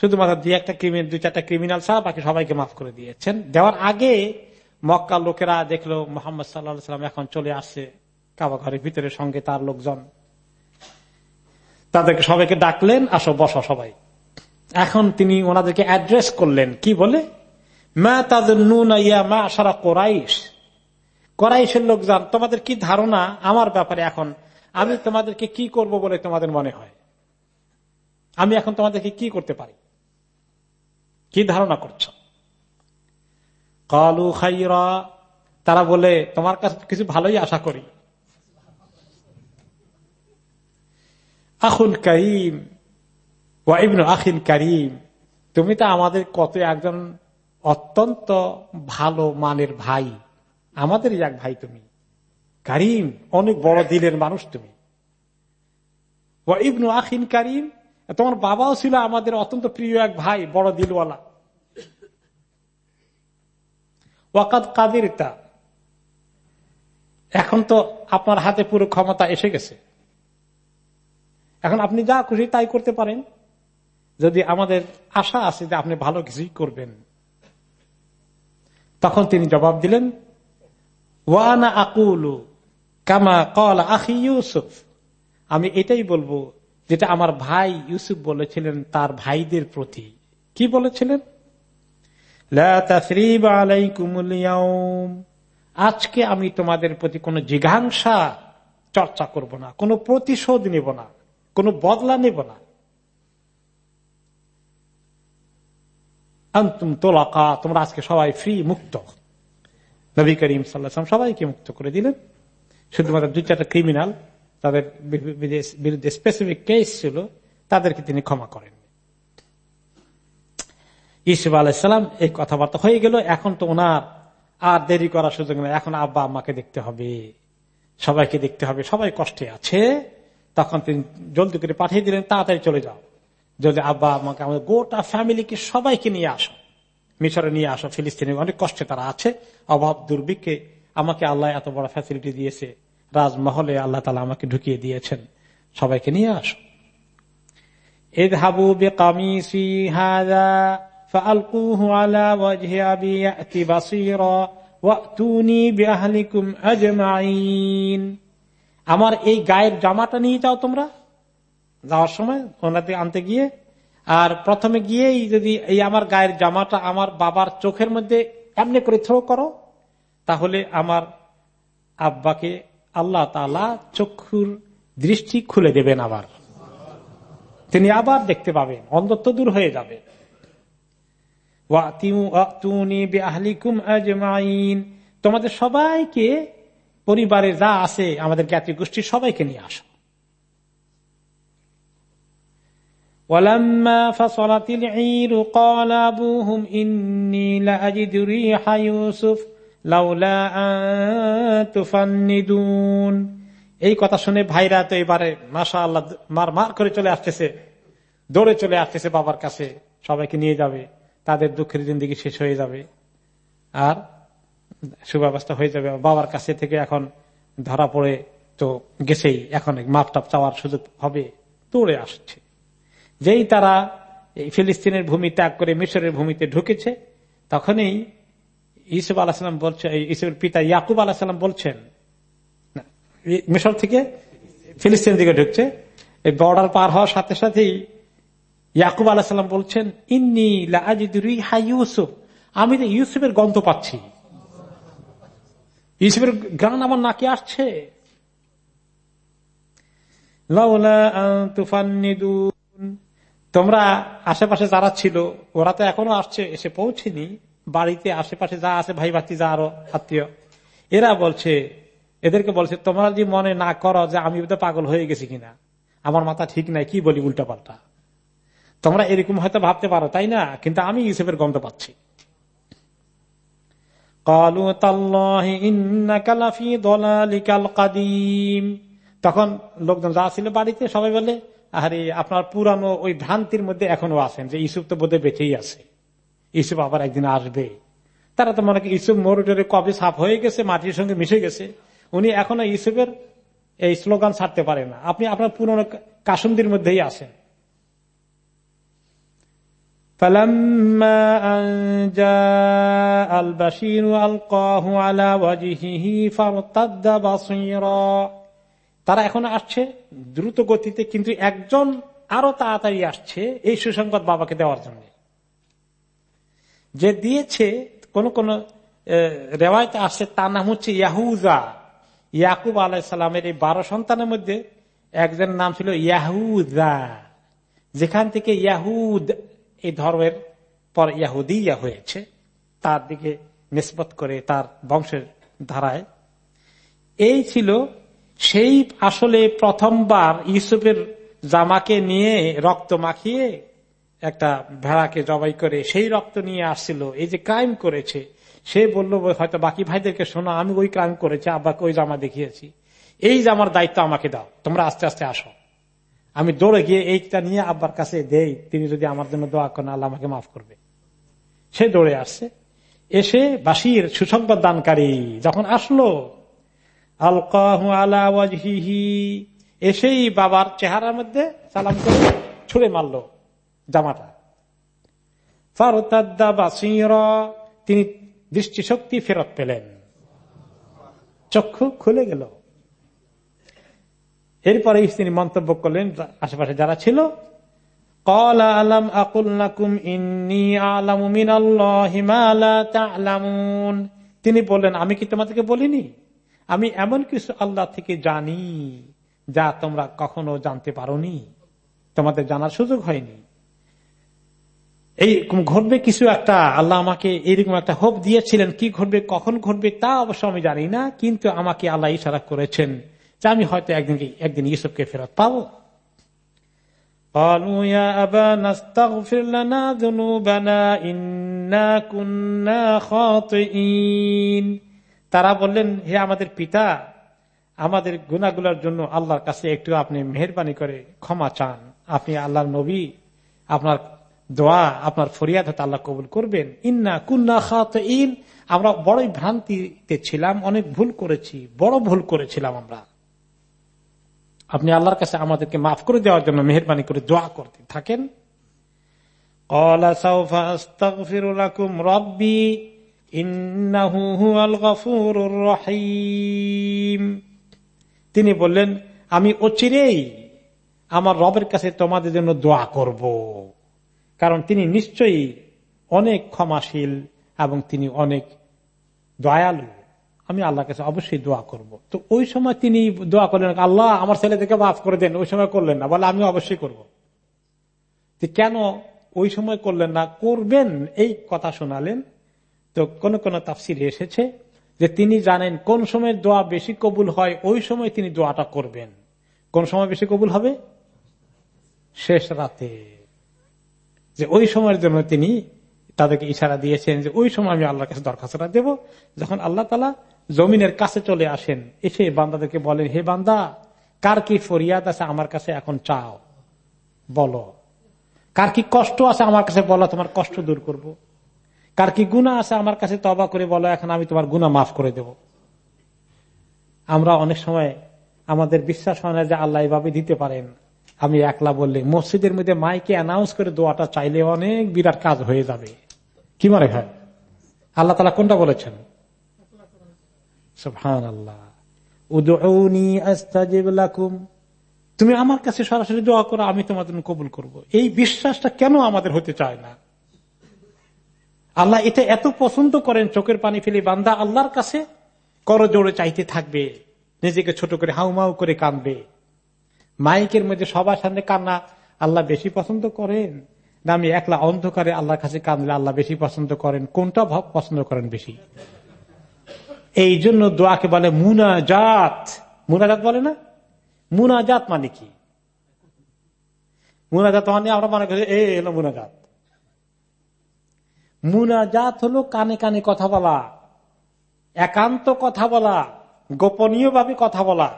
শুধুমাত্র দুই একটা ক্রিমিনাল দুই চারটা ক্রিমিনাল ছাড়া বাকি সবাইকে মাফ করে দিয়েছেন। দেওয়ার আগে মক্কার লোকেরা দেখল, মোহাম্মদ সাল্লাহ সাল্লাম এখন চলে আসছে। কাবা ঘরের ভিতরে সঙ্গে তার লোকজন। তাদেরকে সবাইকে ডাকলেন, আসো, বসো সবাই। এখন তিনি ওনাদেরকে অ্যাড্রেস করলেন। কি বলে? মা তাদের নুন ইয়া মা সারা কোরাইশ। কোরাইশের লোকজন, তোমাদের কি ধারণা আমার ব্যাপারে এখন? আমি তোমাদেরকে কি করব বলে তোমাদের মনে হয়? আমি এখন তোমাদেরকে কি করতে পারি? কি ধারণা করছ? কালু খাইরা। তারা বলে, তোমার কাছে কিছু ভালোই আশা করি। আখুল করিম ওয়াইবন আখিল করিম। তুমি তো আমাদের কত একজন অত্যন্ত ভালো মানের ভাই। আমাদের এক ভাই তুমি। কারিম, অনেক বড় দিলের মানুষ তুমি। ইবনু আখিন কারিম, তোমার বাবাও ছিল আমাদের অত্যন্ত প্রিয় এক ভাই, বড় দিলওয়ালা। ওয়াকাদ কাদের এখন তো আপনার হাতে পুরো ক্ষমতা এসে গেছে। এখন আপনি যা খুশি তাই করতে পারেন। যদি আমাদের আশা আছে যে আপনি ভালো কিছুই করবেন। তখন তিনি জবাব দিলেন, ওয়ানা আকুলু কামা কল আখি ইউসুফ। আমি এটাই বলব যেটা আমার ভাই ইউসুফ বলেছিলেন তার ভাইদের প্রতি। কি বলেছিলেন? আজকে আমি তোমাদের প্রতি কোনো জিঘাংসা চর্চা করব না, কোনো প্রতিশোধ নেব না। কোনো বদলা নেব না। আন্তুম তোলাকা, তোমরা আজকে সবাই ফ্রি মুক্ত। নবী করিম সাল্লাম সবাইকে মুক্ত করে দিলেন। শুধুমাত্র দুই চারটা ক্রিমিনাল তাদের বিরুদ্ধে স্পেসিফিক কেস ছিল, তাদেরকে তিনি ক্ষমা করেন। ইসুফ আলাইসালাম এই কথাবার্তা হয়ে গেল, এখন তো ওনার আর দেরি করার সুযোগ নেই, এখন আব্বা আম্মাকে দেখতে হবে। সবাইকে দেখতে হবে, সবাই কষ্টে আছে। তখন তিনি জলদি করে পাঠিয়ে দিলেন তাড়াতাড়ি চলে যাও যদি আব্বা আমাকে আমাদের গোটা ফ্যামিলিকে সবাইকে নিয়ে আসো মিশরে নিয়ে আসো ফিলিস্তিনে অনেক কষ্টে তারা আছে অভাব দুর্ভিক্ষে আমাকে আল্লাহ এত বড় ফ্যাসিলিটি দিয়েছে রাজমহলে আল্লাহ তালা আমাকে ঢুকিয়ে দিয়েছেন সবাইকে নিয়ে আসো এধাবু বেকামিসি হাজা فألقوه على وجه أبي يأتي بصيرا وأتوني بأهلكم أجمعين আমার এই গায়ের জামাটা নিয়ে যাও তোমরা। যাওয়ার সময় ওনাদের আনতে গিয়ে, আর প্রথমে গিয়েই যদি এই আমার গায়ের জামাটা আমার বাবার চোখের মধ্যে এমনি করে থ্রো করো, তাহলে আমার আব্বাকে আল্লাহ তালা চক্ষুর দৃষ্টি খুলে দেবেন আবার। তিনি আবার দেখতে পাবেন, অন্ধত্ব দূর হয়ে যাবে। তোমাদের সবাইকে পরিবারে যা আছে আমাদের জ্ঞাতি গোষ্ঠীর সবাইকে নিয়ে আসো ولما فصلت العير قال أبوهم إني لأجد ريح يوسف لولا أن تفندون এই কথা শুনে ভাইরা তো এবারে মাসা আল্লাহ মার মার করে চলে আসতেছে দৌড়ে চলে আসতেছে বাবার কাছে সবাইকে নিয়ে যাবে তাদের দুঃখের জিন্দিগি শেষ হয়ে যাবে আর সুব্যবস্থা হয়ে যাবে। বাবার কাছে থেকে এখন ধরা পড়ে তো গেছেই। এখন মাপটাপ চাওয়ার সুযোগ হবে দৌড়ে আসছে। যেই তারা ফিলিস্তিনের ভূমি ত্যাগ করে মিশরের ভূমিতে ঢুকেছে, তখনই ইসুফ আলাহাম বলছে ইসুফের পিতা ইয়াকুব আলাহাম বলছেন মিশর থেকে ফিলিস্তিন দিকে ঢুকছে। এই বর্ডার পার হওয়ার সাথে সাথেই ইয়াকুব আলাহাম বলছেন, ইন্নি ইউসুফ। আমি তো ইউসুফের গন্ধ পাচ্ছি। ইউসুফের গান আমার নাকে আসছে? তোমরা আশেপাশে যারা ছিল ওরা তো এখনও আসছে এসে পৌঁছেনি। বাড়িতে আশেপাশে যা আছে ভাই ভাতি যা আরও আত্মীয়। এরা বলছে এদেরকে বলছে তোমরা যদি মনে না করো যে আমি তো পাগল হয়ে গেছি কিনা আমার মাথা ঠিক নাই কি বলি উল্টা পাল্টা তোমরা এরকম হয়তো ভাবতে পারো তাই না? কিন্তু আমি ইউসুফের গন্ধ পাচ্ছি। তখন লোকজন যা ছিল বাড়িতে সবাই বলে আরে আপনার পুরানো ওই ভ্রান্তির মধ্যে এখনও আছেন যে ইসুফ তো বোধহয় বেঁচেই আছে। ইসুফ আবার একদিন আসবে। তারা তো মনে ইসুফ মরুটরে কবে সাফ হয়ে গেছে, মাটির সঙ্গে মিশে গেছে। উনি এখনও ইসুফের এই স্লোগান ছাড়তে পারে না। আপনি আপনার পুরনো কাসুন্দির মধ্যেই আসেন فلما أن جاء البشير ألقاه على وجهه فارتد بصيرا তারা এখন আসছে দ্রুত গতিতে কিন্তু একজন আরো তাড়াতাড়ি আসছে এই সুসংবাদ বাবাকে দেওয়ার জন্য যে দিয়েছে কোন কোন রেওয়ায়তে আসছে তার নাম হচ্ছে ইয়াহুজা ইয়াকুব আলাইসালামের এই বারো সন্তানের মধ্যে একজন নাম ছিল ইয়াহুদা যেখান থেকে ইয়াহুদ এই ধর্মের পর ইয়াহুদিয়া হয়েছে, তার দিকে নিষ্পত করে তার বংশের ধারায়। এই ছিল সেই আসলে প্রথমবার ইউসুফের জামাকে নিয়ে রক্ত মাখিয়ে একটা ভেড়াকে জবাই করে সেই রক্ত নিয়ে আসছিল। এই যে ক্রাইম করেছে, সে বলল, হয়তো বাকি ভাইদেরকে শোনো, আমি ওই ক্রাইম করেছি, আব্বাকে ওই জামা দেখিয়েছি। এই জামার দায়িত্ব আমাকে দাও, তোমরা আস্তে আস্তে আসো। আমি দৌড়ে গিয়ে এইটা নিয়ে আব্বার কাছে দেই, তিনি যদি আমার জন্য দোয়া করেন, আল্লাহ আমাকে মাফ করবে। সে দৌড়ে আসছে। এসে বাসির সুসংবাদ দানকারী যখন আসলো, আলকাহু আলা এসেই বাবার চেহারার মধ্যে সালাম করে ছুড়ে মারল জামাটা। ফারুতাদ্দা বাসির, তিনি দৃষ্টিশক্তি ফেরত পেলেন। চক্ষু খুলে গেল। এরপরে তিনি মন্তব্য করলেন আশেপাশে যারা ছিল। আলম আকুল নাকুম তিনি বললেন, আমি কি তোমাদেরকে বলিনি? আমি এমন কিছু আল্লাহ থেকে জানি যা তোমরা কখনো জানতে পারোনি। তোমাদের জানার সুযোগ হয়নি। এই ঘটবে কিছু একটা, আল্লাহ আমাকে এরকম একটা হোপ দিয়েছিলেন। কি ঘটবে, কখন ঘটবে তা অবশ্য আমি জানি না, কিন্তু আমাকে আল্লাহ ইশারা করেছেন। যে আমি হয়তো একদিন একদিন ইউসুফকে ফেরত পাবো তারা বললেন, হে আমাদের পিতা, আমাদের গুনাগুলার জন্য আল্লাহর কাছে একটু আপনি মেহরবানি করে ক্ষমা চান। আপনি আল্লাহর নবী, আপনার দোয়া, আপনার ফরিয়াদ হতে আল্লাহ কবুল করবেন। ইন্না কুন্না খাত আমরা বড়ই ভ্রান্তিতে ছিলাম, অনেক ভুল করেছি, বড় ভুল করেছিলাম আমরা। আপনি আল্লাহর কাছে আমাদেরকে মাফ করে দেওয়ার জন্য মেহরবানি করে দোয়া করতে থাকেন? রব্বি তিনি বললেন আমি অচিরেই আমার রবের কাছে তোমাদের জন্য দোয়া করব। কারণ তিনি নিশ্চয়ই অনেক ক্ষমাশীল এবং তিনি অনেক দয়ালু। আমি আল্লাহর কাছে অবশ্যই দোয়া করব। তো ওই সময় তিনি দোয়া করলেন, আল্লাহ আমার ছেলেদেরকে মাফ করে দেন। ওই সময় করলেন না। বলে, আমি অবশ্যই করব। কেন ওই সময় করলেন না? করবেন, এই কথা শোনালেন। তো কোন কোন তাফসির এসেছে যে তিনি জানেন কোন সময় দোয়া বেশি কবুল হয়, ওই সময় তিনি দোয়াটা করবেন। কোন সময় বেশি কবুল হবে? শেষ রাতে। যে ওই সময়ের জন্য তিনি তাদেরকে ইশারা দিয়েছেন যে ওই সময় আমি আল্লাহর কাছে দরখাস্তটা দেব। যখন আল্লাহ তালা জমিনের কাছে চলে আসেন, এসে বান্দাদেরকে বলেন, হে বান্দা, কার কি ফরিয়াদ আছে আমার কাছে এখন চাও? বলো। কার কি কষ্ট আছে আমার কাছে বলো, তোমার কষ্ট দূর করব। কার কি গুণা আছে আমার কাছে তবা করে বলো, এখন আমি তোমার গুণা মাফ করে দেব। আমরা অনেক সময় আমাদের বিশ্বাস হয় না যে আল্লাহ এভাবে দিতে পারেন। আমি একলা বললে মসজিদের মধ্যে মাইকে অ্যানাউন্স করে দোয়াটা চাইলে অনেক বিরাট কাজ হয়ে যাবে। কি মনে হয়? আল্লাহ তালা কোনটা বলেছেন? আল্লাহ তুমি আমার কাছে সরাসরি দোয়া করো, আমি জন্য কবুল করব। এই বিশ্বাসটা কেন আমাদের হতে চায় না? আল্লাহ এটা এত পছন্দ করেন, চোখের পানি ফেলে বান্দা আল্লাহর কাছে কর জোরে চাইতে থাকবে, নিজেকে ছোট করে হাউমাউ করে কাঁদবে। মাইকের মধ্যে সবার সামনে কান্না আল্লাহ বেশি পছন্দ করেন। না, আমি একলা অন্ধকারে আল্লাহর কাছে কাঁদলে আল্লাহ বেশি পছন্দ করেন, কোনটা পছন্দ করেন বেশি? এই জন্য দোয়াকে বলে মুনাজাত। মুনাজাত বলে না? মুনাজাত মানে কি? মুনাজাত মানে আমরা মনে করি, এ, এলো মুনাজাত। মুনাজাত হলো কানে কানে কথা বলা, একান্ত কথা বলা গোপনীয় ভাবে কথা বলা।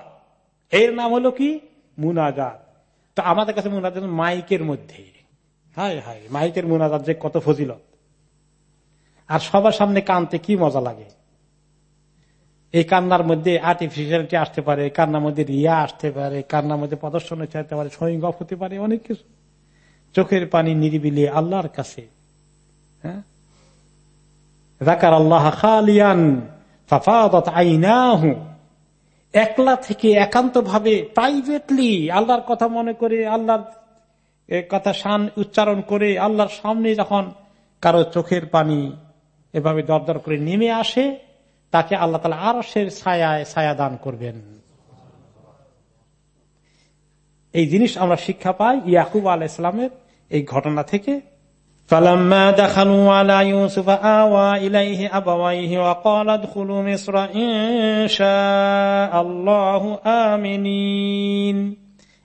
এর নাম হলো কি? মুনাজাত। তো আমাদের কাছে মুনাজাত মাইকের মধ্যে। হায় হায়, মাইকের মুনাজাত যে কত ফজিলত। আর সবার সামনে কানতে কি মজা লাগে? এই কান্নার মধ্যে আর্টিফিশিয়ালিটি আসতে পারে কান্নার মধ্যে রিয়া আসতে পারে কান্নার মধ্যে প্রদর্শন চাইতে পারে সহিং হতে পারে, অনেক কিছু। চোখের পানি নিরিবিলি আল্লাহর কাছে। হ্যাঁ? একলা থেকে একান্ত ভাবে প্রাইভেটলি আল্লাহর কথা মনে করে, আল্লাহর কথা শান উচ্চারণ করে আল্লাহর সামনে যখন কারও চোখের পানি এভাবে দরদর করে নেমে আসে তাকে আল্লাহ তালা আরসের ছায় ছায়া দান করবেন। এই জিনিস আমরা শিক্ষা পাই ইয়াকুব আল ইসলামের এই ঘটনা থেকে।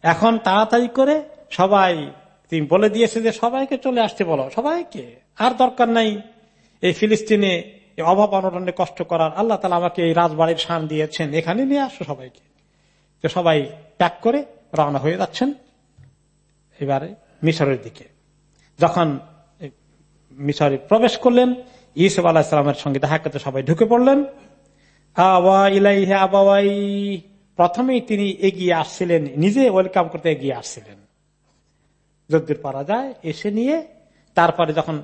এখন তাড়াতাড়ি করে সবাই, তিনি বলে দিয়েছে যে সবাইকে চলে আসতে বলো, সবাইকে। আর দরকার নাই এই ফিলিস্তিনে অভাব অনটনে কষ্ট করার। আল্লাহ তালা আমাকে এই রাজবাড়ির সান দিয়েছেন, এখানে নিয়ে আসো সবাইকে। তো সবাই প্যাক করে রওনা হয়ে যাচ্ছেন এবারে মিশরের দিকে। যখন মিশরে প্রবেশ করলেন ইসব আল্লাহ সালামের সঙ্গে দেখা করতে সবাই ঢুকে পড়লেন। আওয়া প্রথমেই তিনি এগিয়ে আসছিলেন, নিজে ওয়েলকাম করতে এগিয়ে আসছিলেন। যদ্দূর পারা যায়, এসে নিয়ে তারপরে যখন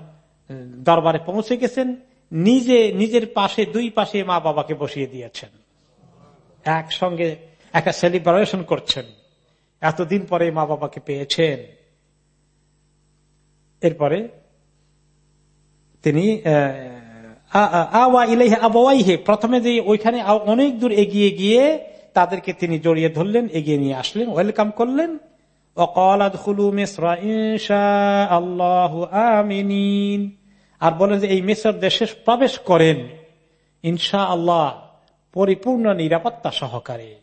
দরবারে পৌঁছে গেছেন, নিজে, নিজের পাশে, দুই পাশে মা বাবাকে বসিয়ে দিয়েছেন। একসঙ্গে একটা সেলিব্রেশন করছেন। এতদিন পরে মা বাবাকে পেয়েছেন। এরপরে তিনি আওয়া প্রথমে যে ওইখানে অনেক দূর এগিয়ে গিয়ে তাদেরকে তিনি জড়িয়ে ধরলেন, এগিয়ে নিয়ে আসলেন, ওয়েলকাম করলেন। আমিনিন আর বলেন যে এই মিশর দেশে প্রবেশ করেন। ইনশা আল্লাহ পরিপূর্ণ নিরাপত্তা সহকারে।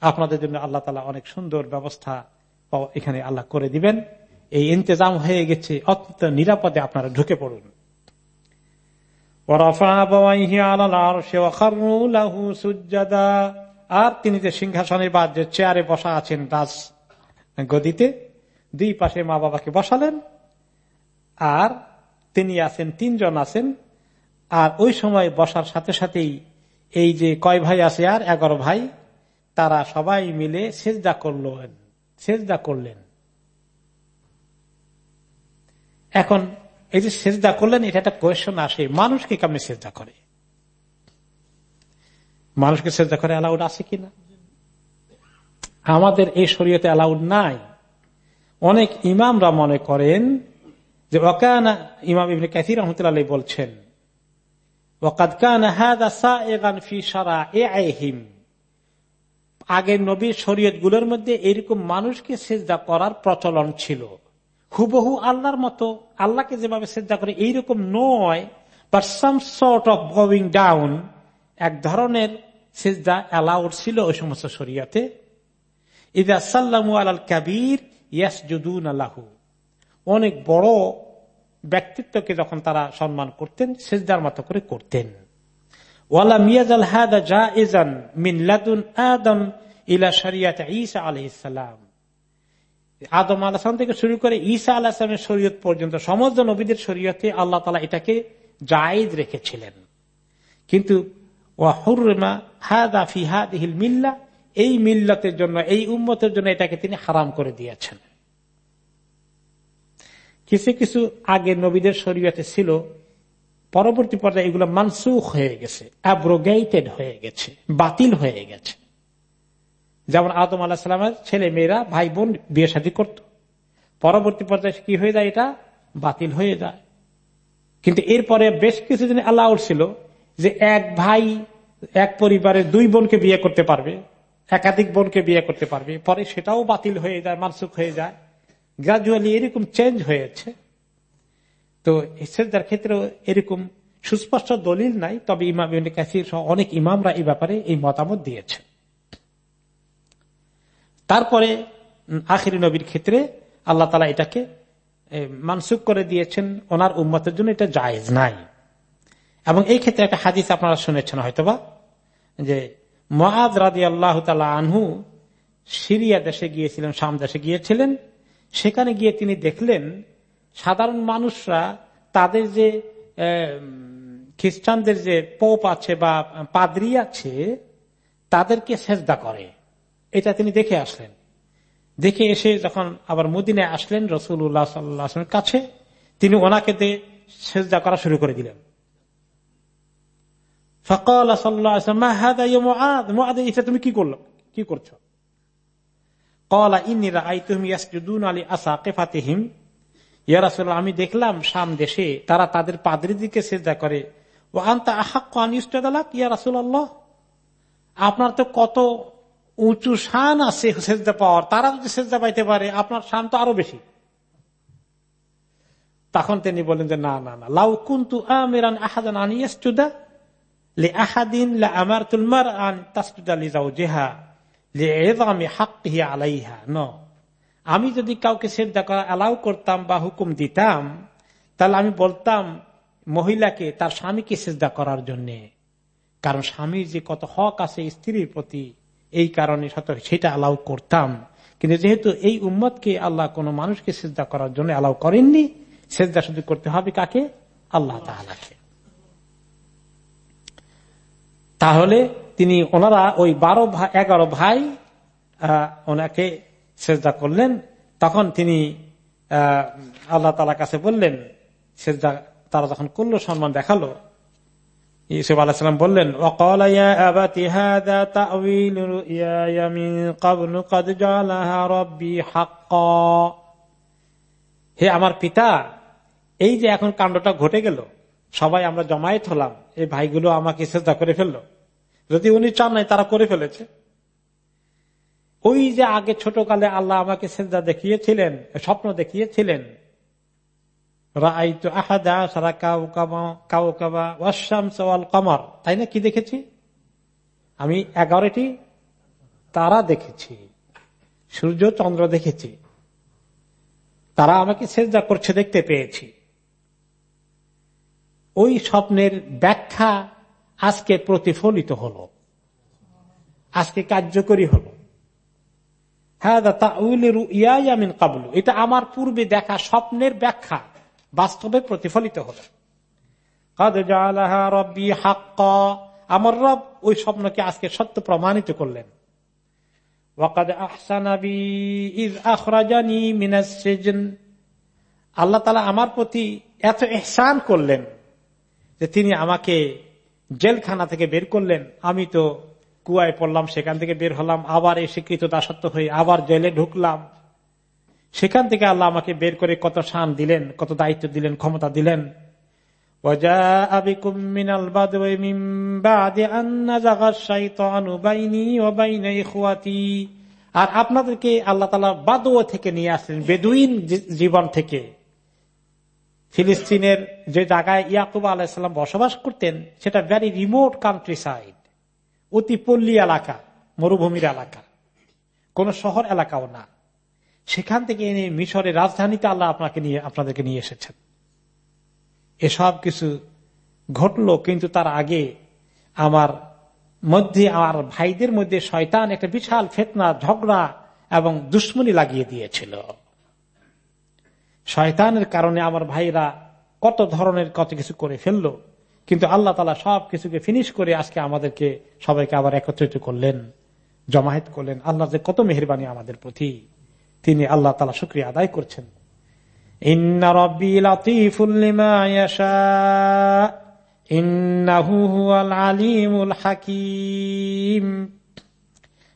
আপনাদের জন্য আল্লাহ তালা অনেক সুন্দর ব্যবস্থা এখানে আল্লাহ করে দিবেন। এই ইন্তজাম হয়ে গেছে, অত্যন্ত নিরাপদে আপনারা ঢুকে পড়ুন। আর তিনি যে সিংহাসনের বা যে চেয়ারে বসা আছেন, রাজ গদিতে দুই পাশে মা বাবাকে বসালেন, আর তিনি আছেন, তিনজন আছেন, আর ওই সময় বসার সাথে সাথেই এই যে কয় ভাই আছে আর এগারো ভাই, তারা সবাই মিলে সেজদা করলেন সেজদা করলেন। এখন এই যে সেজদা করলেন, এটা একটা কোয়েশন আসে মানুষকে কেমনি সেজদা করে? মানুষকে সেজদা করে অ্যালাউড আছে কিনা? আমাদের এই শরীয়তে অ্যালাউড নাই। অনেক ইমামরা মনে করেন যে ওকানা ইমাম ইবনে কাসির রহমতুল্লাহ বলছেন আগের নবীর শরীয়তগুলোর মধ্যে এরকম মানুষকে সেজদা করার প্রচলন ছিল। হুবহু আল্লাহর মতো, আল্লাহকে যেভাবে সেজদা করে এইরকম নয় but some sort of going down এক ধরনের সেজদা অ্যালাউড ছিল ওই সমস্ত শরীয়তে। আল্লাহু অনেক বড় ব্যক্তিত্বকে যখন তারা সম্মান করতেন, সেজদার মতো করে করতেন। ওয়ালা হাদা ইজান আদম ইলা শরিয়াত ঈসা আদম আলাহাম থেকে শুরু করে ঈসা আলাহামের শরীয়ত পর্যন্ত, সমস্ত নবীদের শরীয়তে আল্লাহ তালা এটাকে জায়দ রেখেছিলেন। কিন্তু মিল্লা এই মিল্লতের জন্য, এই উম্মতের জন্য এটাকে তিনি হারাম করে দিয়েছেন। কিছু কিছু আগে নবীদের শরীয়তে ছিল, পরবর্তী পর্যায়ে এগুলো মানসুখ হয়ে গেছে অ্যাব্রোগেটেড হয়ে গেছে, বাতিল হয়ে গেছে। যেমন আদম আল্লাহ সাল্লামের ছেলে মেয়েরা, ভাই বোন বিয়ে শাদী করত। পরবর্তী পর্যায়ে কি হয়ে যায় এটা? বাতিল হয়ে যায়। কিন্তু এরপরে বেশ কিছুদিন আল্লাহ ছিল যে এক ভাই, এক পরিবারের দুই বোনকে বিয়ে করতে পারবে। একাধিক বোনকে বিয়ে করতে পারবে। পরে সেটাও বাতিল হয়ে যায়, মানসুখ হয়ে যায়। গ্রাজুয়ালি এরকম চেঞ্জ হয়েছে। তো সেজদার ক্ষেত্রে এরকম সুস্পষ্ট দলিল নাই, তবে ইমাম কাসির সহ অনেক ইমামরা এই ব্যাপারে এই মতামত দিয়েছে। তারপরে আখিরি নবীর ক্ষেত্রে আল্লাহ তালা এটাকে মানসুক করে দিয়েছেন, ওনার উম্মতের জন্য এটা জায়েজ নাই। এবং এই ক্ষেত্রে একটা হাদিস আপনারা শুনেছেন হয়তোবা, যে মহাদ রাদি আল্লাহ আনহু সিরিয়া দেশে গিয়েছিলেন, শাম দেশে গিয়েছিলেন। সেখানে গিয়ে তিনি দেখলেন, সাধারণ মানুষরা তাদের যে খ্রিস্টানদের যে পোপ আছে বা পাদ্রি আছে, তাদেরকে সেজদা করে। এটা তিনি দেখে আসলেন। দেখে এসে যখন আবার মদিনে আসলেন রসুল উল্লাহ সাল্লামের কাছে, তিনি ওনাকে দিয়ে সেজদা করা শুরু করে দিলেন। ফকাল এটা তুমি কি করল কি করছ আই তুমি আসা আমি দেখলাম সাম দেশে তারা তাদের পাদ্রির দিকে সেজা করে। ও আন্তা ইস্তাদালাক ইয়া রাসুল আল্লাহ আপনার তো কত উঁচু শান আছে সেজদা পাওয়ার, তারা যদি সেজদা পাইতে পারে, আপনার শান তো আরও বেশি। তখন তিনি বলেন যে, না না না। লাউ কুন্তু আমিরান আহাদান আনিয়াসুদা আমি যদি কাউকে সেদ্ধা করা অ্যালাউ করতাম বা হুকুম দিতাম, তাহলে আমি বলতাম, মহিলাকে তার স্বামীকে সেদ্ধা করার জন্য। কারণ স্বামীর যে কত হক আছে স্ত্রীর প্রতি, এই কারণে সেটা অ্যালাউ করতাম। কিন্তু যেহেতু এই উম্মতকে আল্লাহ কোন মানুষকে সেদ্ধা করার জন্য অ্যালাউ করেননি সেদ্ধা শুধু করতে হবে কাকে? আল্লাহ তাহলে তাহলে তিনি ওনারা ওই বারো এগারো ভাই ওনাকে সেজদা করলেন। তখন তিনি আল্লাহ তালা কাছে বললেন, সেজদা তারা যখন করল, সম্মান দেখাল। ইসুফ আলাহাম বললেন হে আমার পিতা, এই যে এখন কাণ্ডটা ঘটে গেল সবাই আমরা জমায়েত হলাম, এই ভাইগুলো আমাকে চেষ্টা করে ফেলল। যদি উনি চান নাই, তারা করে ফেলেছে। ওই যে আগে ছোটকালে আল্লাহ আমাকে সেজদা দেখিয়েছিলেন, স্বপ্ন দেখিয়েছিলেন তাই না কি দেখেছি? আমি এগারোটি তারা দেখেছি, সূর্য, চন্দ্র দেখেছি। তারা আমাকে সেজদা করছে দেখতে পেয়েছি। ওই স্বপ্নের ব্যাখ্যা আজকে প্রতিফলিত হল। আজকে কার্যকরী হলো। কাবলু। এটা আমার পূর্বে দেখা স্বপ্নের ব্যাখ্যা বাস্তবে প্রতিফলিত হল। আমার রব ওই স্বপ্নকে আজকে সত্য প্রমাণিত করলেন। আল্লাহ তালা আমার প্রতি এত এহসান করলেন। তিনি আমাকে জেলখানা থেকে বের করলেন, আমি তো কুয়ায় পড়লাম, সেখান থেকে বের হলাম, আবার এই স্বীকৃত দাসত্ব হয়ে আবার জেলে ঢুকলাম। সেখান থেকে আল্লাহ আমাকে বের করে কত শান দিলেন, কত দায়িত্ব দিলেন, ক্ষমতা দিলেন। আর আপনাদেরকে আল্লাহ বাদুয়া থেকে নিয়ে আসলেন, বেদুইন জীবন থেকে। ফিলিস্তিনের যে জায়গায় ইয়াকুব আলাহিসাল্লাম বসবাস করতেন, সেটা ভ্যারি রিমোট কান্ট্রি সাইড অতি পল্লী এলাকা, মরুভূমির এলাকা। কোন শহর এলাকাও না। সেখান থেকে এনে মিশরের রাজধানীতে আল্লাহ আপনাকে নিয়ে, আপনাদেরকে নিয়ে এসেছেন। এসব কিছু ঘটলো, কিন্তু তার আগে আমার মধ্যে, আমার ভাইদের মধ্যে শয়তান একটা বিশাল ফেতনা, ঝগড়া এবং দুশ্মনী লাগিয়ে দিয়েছিল। শয়তানের কারণে আমার ভাইরা কত ধরনের কত কিছু করে ফেলল। কিন্তু আল্লাহ তালা সব কিছুকে ফিনিশ করে আজকে আমাদেরকে সবাইকে আবার একত্রিত করলেন, জমায়েত করলেন। আল্লাহ যে কত মেহরবানি আমাদের প্রতি, তিনি আল্লাহ তালা শুক্রিয়া আদায় করছেন।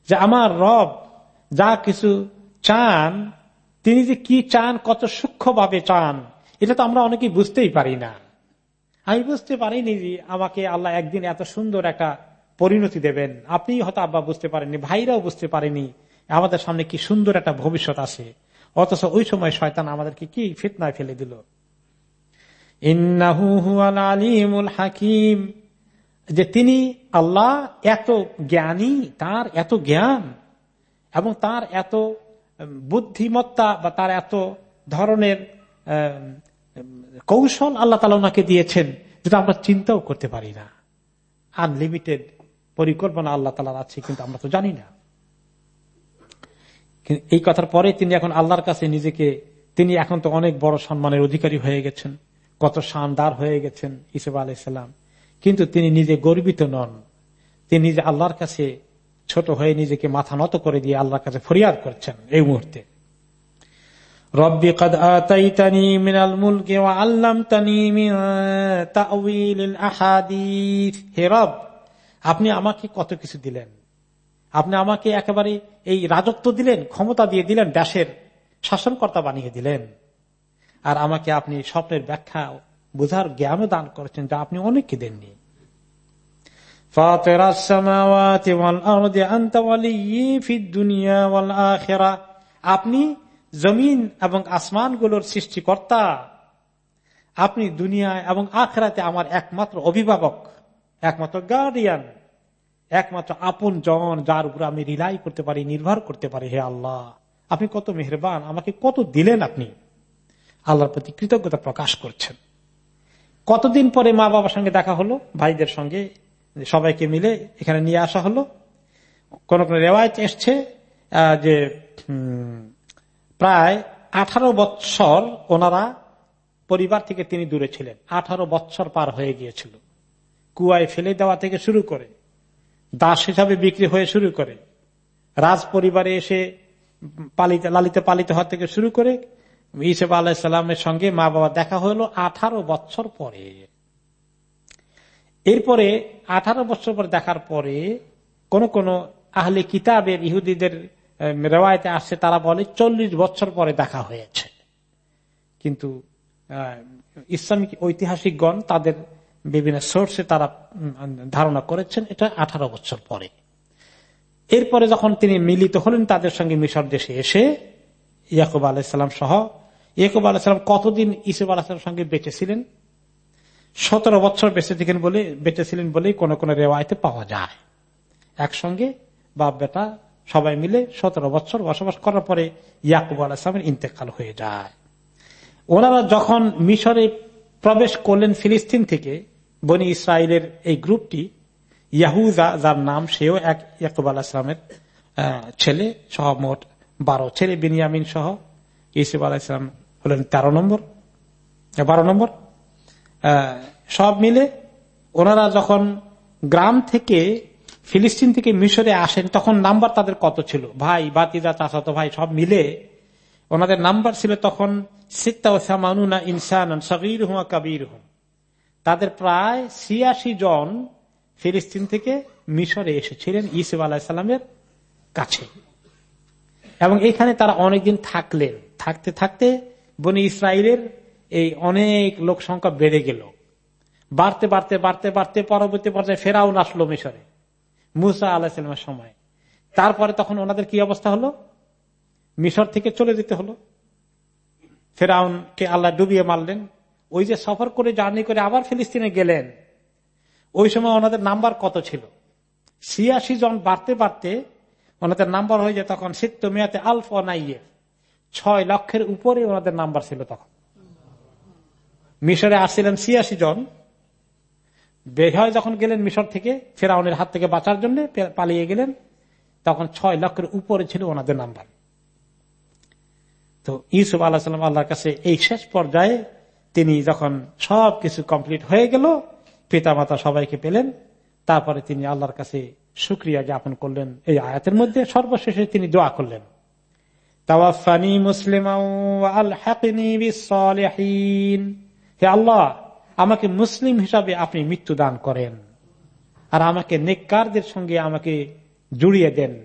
যে আমার রব যা কিছু চান তিনি যে কি চান, কত সূক্ষ্মভাবে চান, এটা তো আমরা অনেকেই বুঝতেই পারি না। আমি বুঝতে পারিনি যে আমাকে আল্লাহ একদিন এত সুন্দর একটা পরিণতি দেবেন। আপনি হয়তো আব্বা বুঝতে পারেননি, ভাইরাও বুঝতে পারেনি আমাদের সামনে কি সুন্দর একটা ভবিষ্যৎ আছে। অথচ ওই সময় শয়তান আমাদেরকে কি ফিতনায় ফেলে দিল। আলিমুল হাকিম। যে তিনি আল্লাহ এত জ্ঞানী, তার এত জ্ঞান এবং তার এত বুদ্ধিমত্তা বা তার এত ধরনের কৌশল আল্লাহ তালা ওনাকে দিয়েছেন, যেটা আমরা চিন্তাও করতে পারি না। আনলিমিটেড পরিকল্পনা আল্লাহ তালার আছে, কিন্তু আমরা তো জানি না। এই কথার পরে তিনি এখন আল্লাহর কাছে নিজেকে, তিনি এখন তো অনেক বড় সম্মানের অধিকারী হয়ে গেছেন, কত শানদার হয়ে গেছেন ইসুফ আলাইসাল্লাম কিন্তু তিনি নিজে গর্বিত নন। তিনি নিজে আল্লাহর কাছে ছোট হয়ে নিজেকে মাথা নত করে দিয়ে আল্লাহর কাছে ফরিয়াদ করছেন এই মুহূর্তে। রব্বি কদ আতাইতানি মিনাল মুলকে ওয়া আল্লামতানি মিন তাউইলিল আহাদিস। হে রব, আপনি আমাকে কত কিছু দিলেন? আপনি আমাকে একেবারে এই রাজত্ব দিলেন, ক্ষমতা দিয়ে দিলেন, দেশের শাসনকর্তা বানিয়ে দিলেন। আর আমাকে আপনি স্বপ্নের ব্যাখ্যা বোঝার জ্ঞানও দান করেছেন যা আপনি অনেককে দেননি। আপনি জমিন এবং আসমানগুলোর সৃষ্টিকর্তা। আপনি দুনিয়া এবং আখরাতে আমার একমাত্র অভিভাবক, একমাত্র গার্ডিয়ান একমাত্র আপন জন যার উপর আমি রিলাই করতে পারি, নির্ভর করতে পারি, হে আল্লাহ। আপনি কত মেহরবান, আমাকে কত দিলেন আপনি। আল্লাহর প্রতি কৃতজ্ঞতা প্রকাশ করছেন। কতদিন পরে মা বাবার সঙ্গে দেখা হলো? ভাইদের সঙ্গে সবাইকে মিলে এখানে নিয়ে আসা হলো। কোন কোন রেওয়ায়ত এসছে যে প্রায় আঠারো বৎসর ওনারা পরিবার থেকে তিনি দূরে ছিলেন। আঠারো বৎসর পার হয়ে গিয়েছিল। কুয়ায় ফেলে দেওয়া থেকে শুরু করে, দাস হিসাবে বিক্রি হয়ে শুরু করে, রাজ পরিবারে এসে পালিত, লালিত পালিত হওয়া থেকে শুরু করে ইসেফ আলাহিসাল্লামের সঙ্গে মা বাবা দেখা হলো আঠারো বছর পরে। এরপরে আঠারো বছর পর দেখার পরে কোন কোন আহলে কিতাবের ইহুদিদের রেওয়ায়তে আসছে, তারা বলে চল্লিশ বছর পরে দেখা হয়েছে। কিন্তু ইসলামিক ঐতিহাসিকগণ তাদের বিভিন্ন সোর্সে তারা ধারণা করেছেন এটা আঠারো বছর পরে। এরপরে যখন তিনি মিলিত হলেন তাদের সঙ্গে মিশর দেশে এসে ইয়াকুব আলাইসাল্লাম সহ, ইয়াকুব আলাহিসাম কতদিন ইসুব আলাহিসাম সঙ্গে বেঁচেছিলেন সতেরো বছর বেঁচে থাকেন বলে বেঁচেছিলেন বলেই কোন কোন রেওয়ায়তে পাওয়া যায়। একসঙ্গে বাপ বেটা সবাই মিলে সতেরো বছর বসবাস করার পরে ইয়াকুব আলাহিসামের ইন্তেকাল হয়ে যায়। ওনারা যখন মিশরে প্রবেশ করলেন ফিলিস্তিন থেকে, বনি ইসরায়েলের এই গ্রুপটি ইয়াহুজা যার নাম সেও এক ইয়াকুব আলাহিসামের ছেলে, সহ মোট বারো ছেলে, বিনিয়ামিন সহ ইসুফ আলাহিসাম হলেন তেরো নম্বর, বারো নম্বর। সব মিলে ওনারা যখন গ্রাম থেকে ফিলিস্তিন থেকে মিশরে আসেন, তখন নাম্বার তাদের কত ছিল? ভাই বাতিজা চাচাতো ভাই, সব মিলে ওনাদের নাম্বার ছিল তখন সিত্তাউসামানুনা ইনসান সগির হুয়া কাবির হুম তাদের প্রায় ছিয়াশি জন ফিলিস্তিন থেকে মিশরে এসেছিলেন ইসুফ আলাহিসাল্লামের কাছে। এবং এখানে তারা অনেকদিন থাকলেন। থাকতে থাকতে বনি ইসরায়েলের এই অনেক লোক সংখ্যা বেড়ে গেল। বাড়তে বাড়তে বাড়তে বাড়তে পরবর্তী পর্যায়ে ফেরাউন আসলো মিশরে, মুসা আলাহিসামের সময়। তারপরে তখন ওনাদের কি অবস্থা হলো? মিশর থেকে চলে যেতে হলো। ফেরাউনকে আল্লাহ ডুবিয়ে মারলেন। ওই যে সফর করে, জার্নি করে আবার ফিলিস্তিনে গেলেন। ওই সময় ওনাদের নাম্বার কত ছিল? ছিয়াশি জন বাড়তে বাড়তে ওনাদের নাম্বার হয়ে যায় তখন সিত্ত মেয়াতে আলফ নাইয়ে ছয় লক্ষের উপরে ওনাদের নাম্বার ছিল তখন। মিশরে আসছিলেন ছিয়াশি জন। বেহয় যখন গেলেন মিশর থেকে, ফেরাউনের হাত থেকে বাঁচার জন্য পালিয়ে গেলেন, তখন ছয় লক্ষের উপরে ছিল ওনাদের নাম্বার। তো ইউসুফ আল্লাহ সাল্লাম আল্লাহর কাছে এই শেষ পর্যায়ে তিনি যখন সব কিছু কমপ্লিট হয়ে গেল পিতা মাতা সবাইকে পেলেন। তারপরে তিনি আল্লাহর কাছে সুক্রিয়া জ্ঞাপন করলেন। এই আয়াতের মধ্যে সর্বশেষে তিনি দোয়া করলেন। তাওয়াফানি মুসলিম হে আল্লাহ, আমাকে মুসলিম হিসাবে আপনি মৃত্যু দান করেন। আর আমাকে নেককারদের সঙ্গে আমাকে জুড়িয়ে দেন,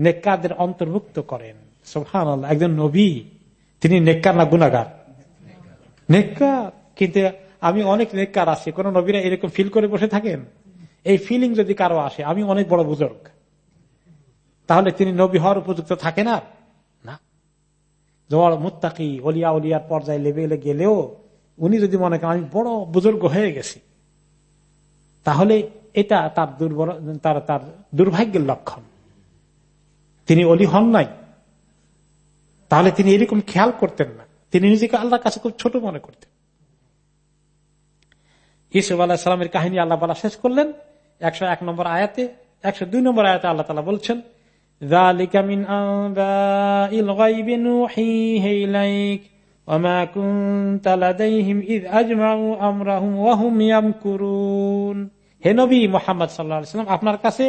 নেককারদের অন্তর্ভুক্ত করেন। সোহান আল্লাহ একজন নবী, তিনি নেককার না গুনাগার নেককার। কিন্তু আমি অনেক নেককার আছি। কোন নবীরা এরকম ফিল করে বসে থাকেন? এই ফিলিং যদি কারও আসে, আমি অনেক বড় বুজুর্গ। তাহলে তিনি নবী হওয়ার উপযুক্ত থাকে না? না। জোয়ার মুত্তাকি, অলিয়া অলিয়ার পর্যায়ে লেভেলে গেলেও উনি যদি মনে করেন আমি বড় বুজুর্গ হয়ে গেছি তাহলে এটা তার দুর্বল তার তার দুর্ভাগ্যের লক্ষণ তিনি অলি হন নাই তাহলে তিনি এরকম খেয়াল করতেন না তিনি নিজেকে আল্লাহর কাছে খুব ছোট মনে করতেন ইসুফ আল্লাহ সালামের কাহিনী আল্লাহ বলা শেষ করলেন একশো এক নম্বর আয়াতে একশো দুই নম্বর আয়াতে আল্লাহ তালা বলছেন وما كنت لديهم إذ أجمعوا أمرهم وهم يمكرون হে নবী মোহাম্মদ সাল্লাম, আপনার কাছে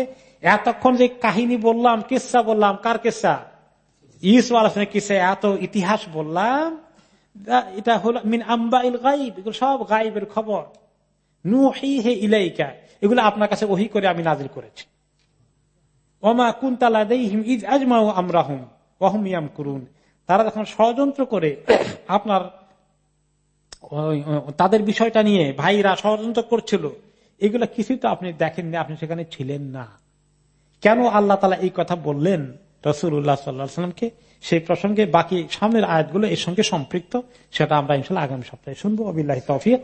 এতক্ষণ যে কাহিনী বললাম, কিসা বললাম, কার কিসা? ইসু আলোচনার কিসা? এত ইতিহাস বললাম এটা হল মিন আম্বা ইল গাইব এগুলো সব গাইবের খবর। নুহি হে ইলাইকা, এগুলো আপনার কাছে ওহি করে আমি নাজির করেছি। ওমা কুন্তালা দেহিম ইজ আজমাউ আমরাহুম ওহম ইয়াম করুন তারা যখন ষড়যন্ত্র করে আপনার তাদের বিষয়টা নিয়ে ভাইরা ষড়যন্ত্র করছিল, এগুলো কিছুই তো আপনি দেখেননি, আপনি সেখানে ছিলেন না। কেন আল্লাহ তালা এই কথা বললেন রসুল্লাহ সাল্লাহামকে সেই প্রসঙ্গে বাকি সামনের আয়াতগুলো এর সঙ্গে সম্পৃক্ত, সেটা আমরা ইনশাল্লাহ আগামী সপ্তাহে শুনব। অবিল্লাহ তফিক।